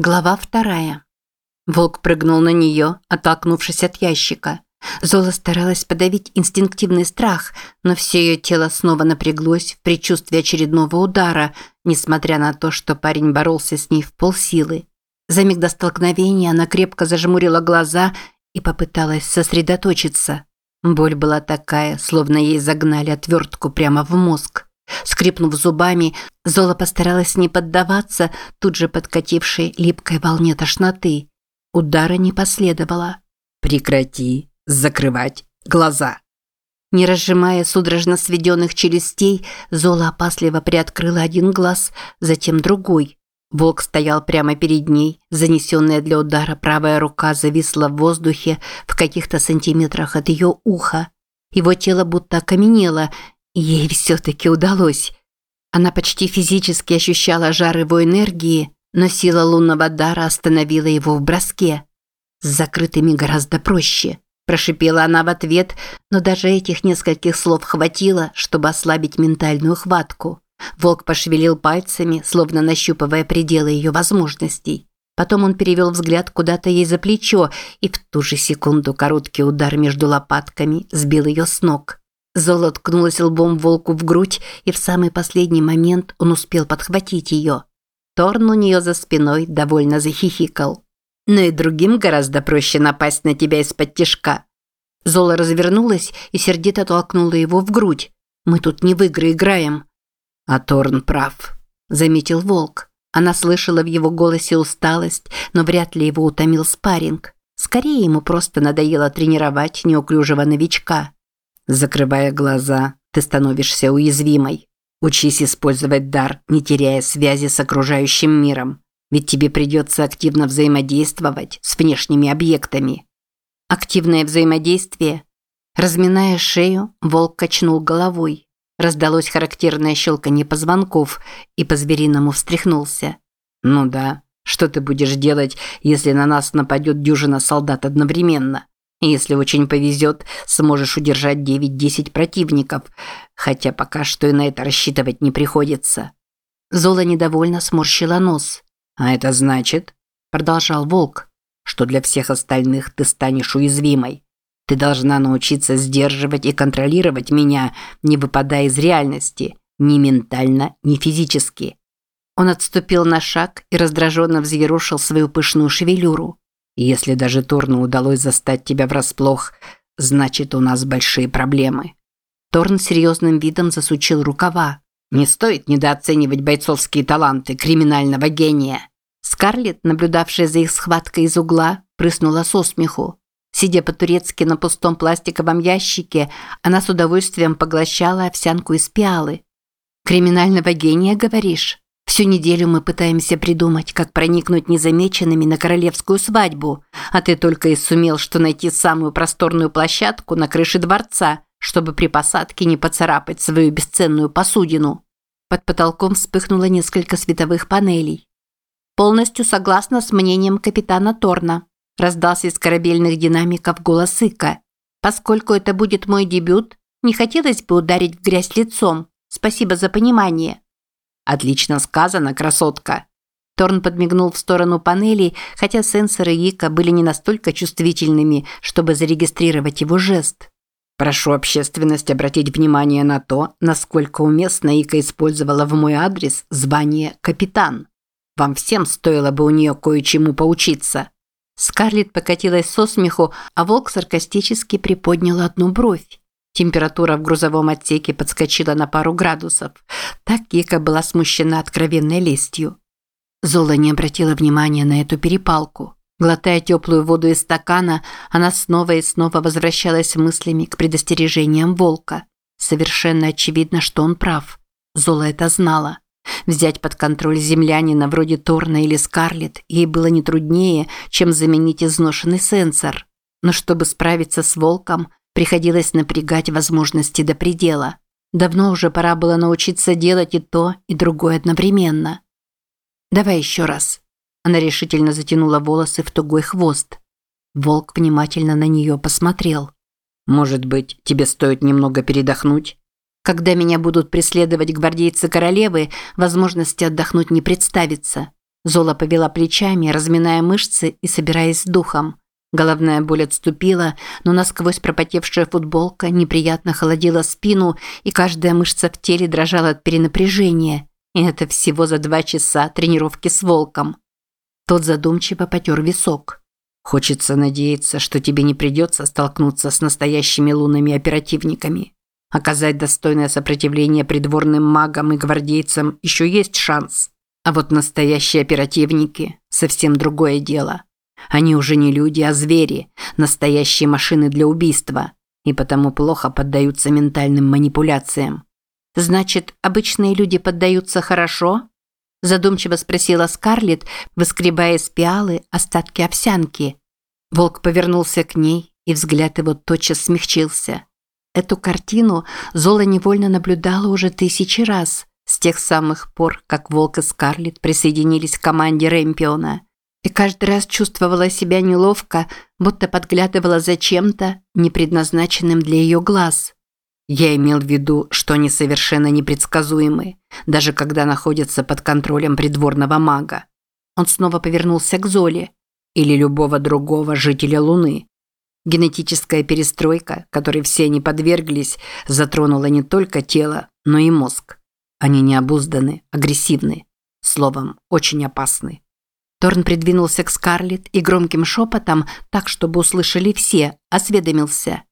Глава вторая. Волк прыгнул на нее, оттолкнувшись от ящика. Зола старалась подавить инстинктивный страх, но все ее тело снова напряглось в предчувствии очередного удара, несмотря на то, что парень боролся с ней в полсилы. За миг до столкновения она крепко зажмурила глаза и попыталась сосредоточиться. Боль была такая, словно ей загнали отвертку прямо в мозг. Скрипнув зубами, Зола постаралась не поддаваться тут же подкатившей липкой волне тошноты. Удара не последовало. «Прекрати закрывать глаза!» Не разжимая судорожно сведенных челюстей, Зола опасливо приоткрыла один глаз, затем другой. Волк стоял прямо перед ней, занесенная для удара правая рука зависла в воздухе в каких-то сантиметрах от ее уха. Его тело будто окаменело, Ей все-таки удалось. Она почти физически ощущала жар его энергии, но сила лунного дара остановила его в броске. С закрытыми гораздо проще. Прошипела она в ответ, но даже этих нескольких слов хватило, чтобы ослабить ментальную хватку. Волк пошевелил пальцами, словно нащупывая пределы ее возможностей. Потом он перевел взгляд куда-то ей за плечо, и в ту же секунду короткий удар между лопатками сбил ее с ног. Зола ткнулась лбом волку в грудь, и в самый последний момент он успел подхватить ее. Торн у нее за спиной довольно захихикал. Но и другим гораздо проще напасть на тебя из-под тишка. Зола развернулась и сердито толкнула его в грудь. «Мы тут не в игры играем». «А Торн прав», – заметил волк. Она слышала в его голосе усталость, но вряд ли его утомил спарринг. Скорее ему просто надоело тренировать неуклюжего новичка. Закрывая глаза, ты становишься уязвимой. Учись использовать дар, не теряя связи с окружающим миром. Ведь тебе придется активно взаимодействовать с внешними объектами. Активное взаимодействие. Разминая шею, волк качнул головой. Раздалось характерное щелканье позвонков и по-звериному встряхнулся. «Ну да, что ты будешь делать, если на нас нападет дюжина солдат одновременно? Если очень повезет, сможешь удержать 9-10 противников, хотя пока что и на это рассчитывать не приходится. Зола недовольно сморщила нос. «А это значит», – продолжал Волк, – «что для всех остальных ты станешь уязвимой. Ты должна научиться сдерживать и контролировать меня, не выпадая из реальности, ни ментально, ни физически». Он отступил на шаг и раздраженно взъерушил свою пышную шевелюру. Если даже Торну удалось застать тебя врасплох, значит, у нас большие проблемы. Торн серьезным видом засучил рукава. Не стоит недооценивать бойцовские таланты криминального гения. Скарлетт, наблюдавшая за их схваткой из угла, прыснула со смеху. Сидя по-турецки на пустом пластиковом ящике, она с удовольствием поглощала овсянку из пиалы. «Криминального гения, говоришь?» Всю неделю мы пытаемся придумать, как проникнуть незамеченными на королевскую свадьбу, а ты только и сумел, что найти самую просторную площадку на крыше дворца, чтобы при посадке не поцарапать свою бесценную посудину. Под потолком вспыхнуло несколько световых панелей. Полностью согласна с мнением капитана Торна, раздался из корабельных динамиков голос Ика. Поскольку это будет мой дебют, не хотелось бы ударить в грязь лицом. Спасибо за понимание. Отлично сказано, красотка. Торн подмигнул в сторону панелей, хотя сенсоры Ика были не настолько чувствительными, чтобы зарегистрировать его жест. Прошу общественность обратить внимание на то, насколько уместно Ика использовала в мой адрес звание «капитан». Вам всем стоило бы у нее кое-чему поучиться. Скарлетт покатилась со смеху, а волк саркастически приподнял одну бровь. Температура в грузовом отсеке подскочила на пару градусов. Так Кика была смущена откровенной лестью. Зола не обратила внимания на эту перепалку. Глотая теплую воду из стакана, она снова и снова возвращалась мыслями к предостережениям волка. Совершенно очевидно, что он прав. Зола это знала. Взять под контроль землянина вроде Торна или Скарлетт ей было не труднее, чем заменить изношенный сенсор. Но чтобы справиться с волком, Приходилось напрягать возможности до предела. Давно уже пора было научиться делать и то, и другое одновременно. «Давай еще раз». Она решительно затянула волосы в тугой хвост. Волк внимательно на нее посмотрел. «Может быть, тебе стоит немного передохнуть?» «Когда меня будут преследовать гвардейцы королевы, возможности отдохнуть не представится. Зола повела плечами, разминая мышцы и собираясь с духом. Головная боль отступила, но насквозь пропотевшая футболка неприятно холодила спину, и каждая мышца в теле дрожала от перенапряжения. И это всего за два часа тренировки с волком. Тот задумчиво потер висок. Хочется надеяться, что тебе не придется столкнуться с настоящими лунными оперативниками. Оказать достойное сопротивление придворным магам и гвардейцам еще есть шанс. А вот настоящие оперативники – совсем другое дело. Они уже не люди, а звери, настоящие машины для убийства, и потому плохо поддаются ментальным манипуляциям. «Значит, обычные люди поддаются хорошо?» Задумчиво спросила Скарлетт, выскребая из пиалы остатки овсянки. Волк повернулся к ней, и взгляд его тотчас смягчился. Эту картину Зола невольно наблюдала уже тысячи раз, с тех самых пор, как Волк и Скарлетт присоединились к команде Рэмпиона. И каждый раз чувствовала себя неловко, будто подглядывала за чем-то, непредназначенным для ее глаз. Я имел в виду, что они совершенно непредсказуемы, даже когда находятся под контролем придворного мага. Он снова повернулся к Золе или любого другого жителя Луны. Генетическая перестройка, которой все они подверглись, затронула не только тело, но и мозг. Они необузданы, агрессивны, словом, очень опасны. Торн придвинулся к Скарлетт и громким шепотом, так чтобы услышали все, осведомился.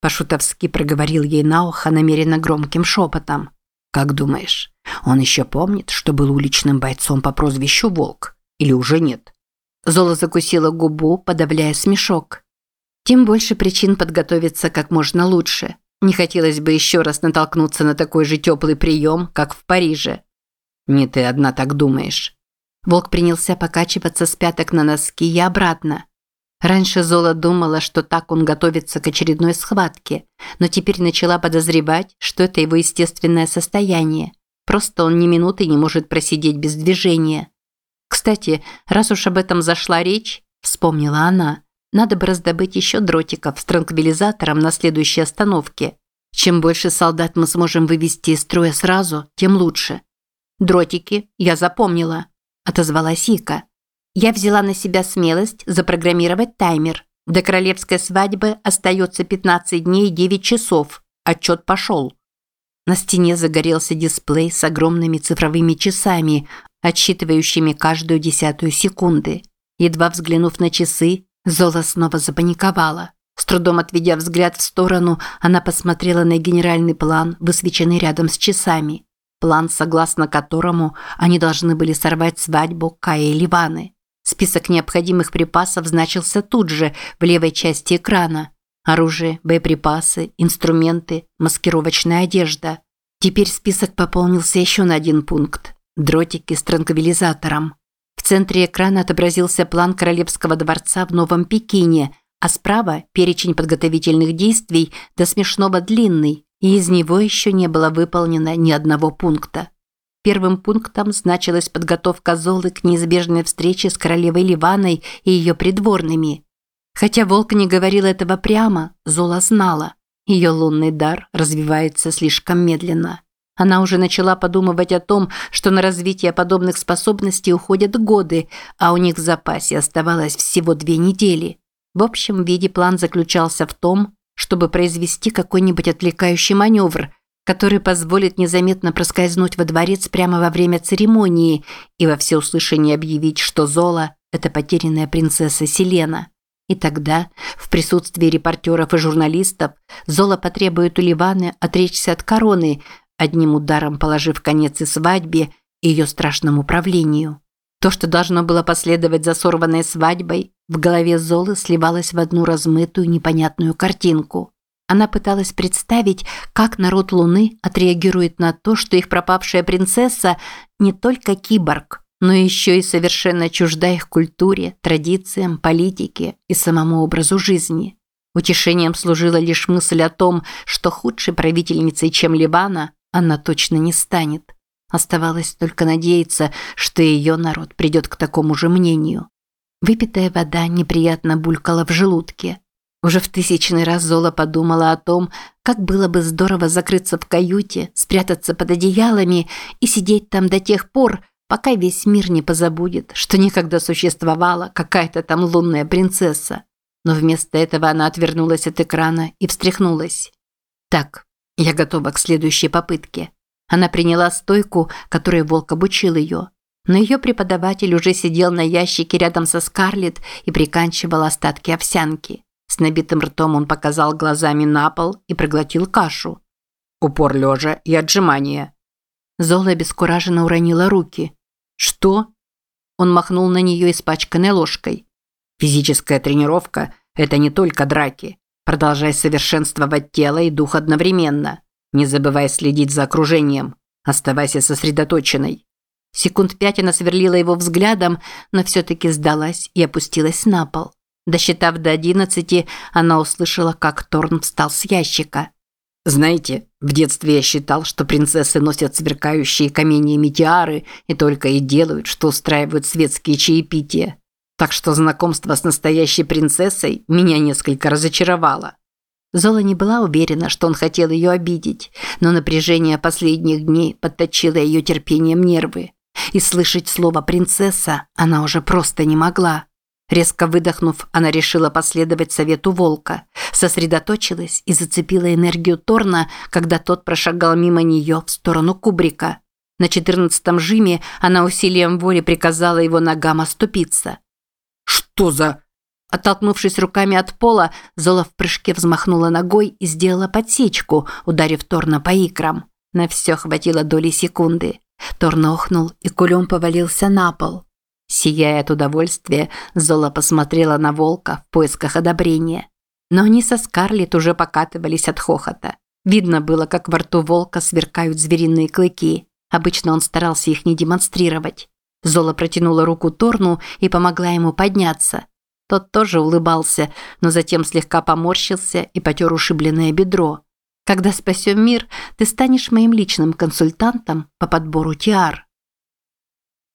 Пошутовски проговорил ей на ухо намеренно громким шепотом. «Как думаешь, он еще помнит, что был уличным бойцом по прозвищу Волк? Или уже нет?» Зола закусила губу, подавляя смешок. Тем больше причин подготовиться как можно лучше. Не хотелось бы еще раз натолкнуться на такой же теплый прием, как в Париже. Не ты одна так думаешь. Волк принялся покачиваться с пяток на носки и обратно. Раньше Зола думала, что так он готовится к очередной схватке, но теперь начала подозревать, что это его естественное состояние. Просто он ни минуты не может просидеть без движения. Кстати, раз уж об этом зашла речь, вспомнила она, надо бы раздобыть еще дротиков с транквилизатором на следующей остановке. Чем больше солдат мы сможем вывести из строя сразу, тем лучше. Дротики я запомнила, отозвалась Ика. Я взяла на себя смелость запрограммировать таймер. До королевской свадьбы остается 15 дней и 9 часов. Отчет пошел. На стене загорелся дисплей с огромными цифровыми часами, отсчитывающими каждую десятую секунды. Едва взглянув на часы, Зола снова запаниковала. С трудом отведя взгляд в сторону, она посмотрела на генеральный план, высвеченный рядом с часами. План, согласно которому они должны были сорвать свадьбу Кая и Ливаны. Список необходимых припасов значился тут же, в левой части экрана. Оружие, боеприпасы, инструменты, маскировочная одежда. Теперь список пополнился еще на один пункт – дротики с транквилизатором. В центре экрана отобразился план Королевского дворца в Новом Пекине, а справа – перечень подготовительных действий до смешного длинный, и из него еще не было выполнено ни одного пункта. Первым пунктом значилась подготовка Золы к неизбежной встрече с королевой Ливаной и ее придворными. Хотя Волк не говорил этого прямо, Зола знала. Ее лунный дар развивается слишком медленно. Она уже начала подумывать о том, что на развитие подобных способностей уходят годы, а у них в запасе оставалось всего две недели. В общем виде план заключался в том, чтобы произвести какой-нибудь отвлекающий маневр, который позволит незаметно проскользнуть во дворец прямо во время церемонии и во всеуслышание объявить, что Зола – это потерянная принцесса Селена. И тогда, в присутствии репортеров и журналистов, Зола потребует у Ливаны отречься от короны – одним ударом положив конец и свадьбе, и ее страшному правлению. То, что должно было последовать за сорванной свадьбой, в голове Золы сливалось в одну размытую непонятную картинку. Она пыталась представить, как народ Луны отреагирует на то, что их пропавшая принцесса не только киборг, но еще и совершенно чужда их культуре, традициям, политике и самому образу жизни. Утешением служила лишь мысль о том, что худшей правительницей, чем Ливана, она точно не станет. Оставалось только надеяться, что ее народ придет к такому же мнению. Выпитая вода неприятно булькала в желудке. Уже в тысячный раз Зола подумала о том, как было бы здорово закрыться в каюте, спрятаться под одеялами и сидеть там до тех пор, пока весь мир не позабудет, что никогда существовала какая-то там лунная принцесса. Но вместо этого она отвернулась от экрана и встряхнулась. Так, я готова к следующей попытке. Она приняла стойку, которой Волк обучил ее. Но ее преподаватель уже сидел на ящике рядом со Скарлетт и приканчивал остатки овсянки. С набитым ртом он показал глазами на пол и проглотил кашу. Упор лежа и отжимания. Зола обескураженно уронила руки. «Что?» Он махнул на нее испачканной ложкой. «Физическая тренировка – это не только драки. Продолжай совершенствовать тело и дух одновременно. Не забывай следить за окружением. Оставайся сосредоточенной. Секунд пять она сверлила его взглядом, но все-таки сдалась и опустилась на пол. Досчитав до одиннадцати, она услышала, как Торн встал с ящика. «Знаете, в детстве я считал, что принцессы носят сверкающие каменьями тиары и только и делают, что устраивают светские чаепития. Так что знакомство с настоящей принцессой меня несколько разочаровало». Зола не была уверена, что он хотел ее обидеть, но напряжение последних дней подточило ее терпением нервы. И слышать слово «принцесса» она уже просто не могла. Резко выдохнув, она решила последовать совету волка, сосредоточилась и зацепила энергию Торна, когда тот прошагал мимо нее в сторону кубрика. На четырнадцатом жиме она усилием воли приказала его ногам оступиться. «Что за...» Оттолкнувшись руками от пола, Зола в прыжке взмахнула ногой и сделала подсечку, ударив Торна по икрам. На все хватило доли секунды. Торн охнул и кулем повалился на пол. Сияя от удовольствия, Зола посмотрела на волка в поисках одобрения. Но они со Скарлетт уже покатывались от хохота. Видно было, как во рту волка сверкают звериные клыки. Обычно он старался их не демонстрировать. Зола протянула руку Торну и помогла ему подняться. Тот тоже улыбался, но затем слегка поморщился и потер ушибленное бедро. Когда спасем мир, ты станешь моим личным консультантом по подбору тиар.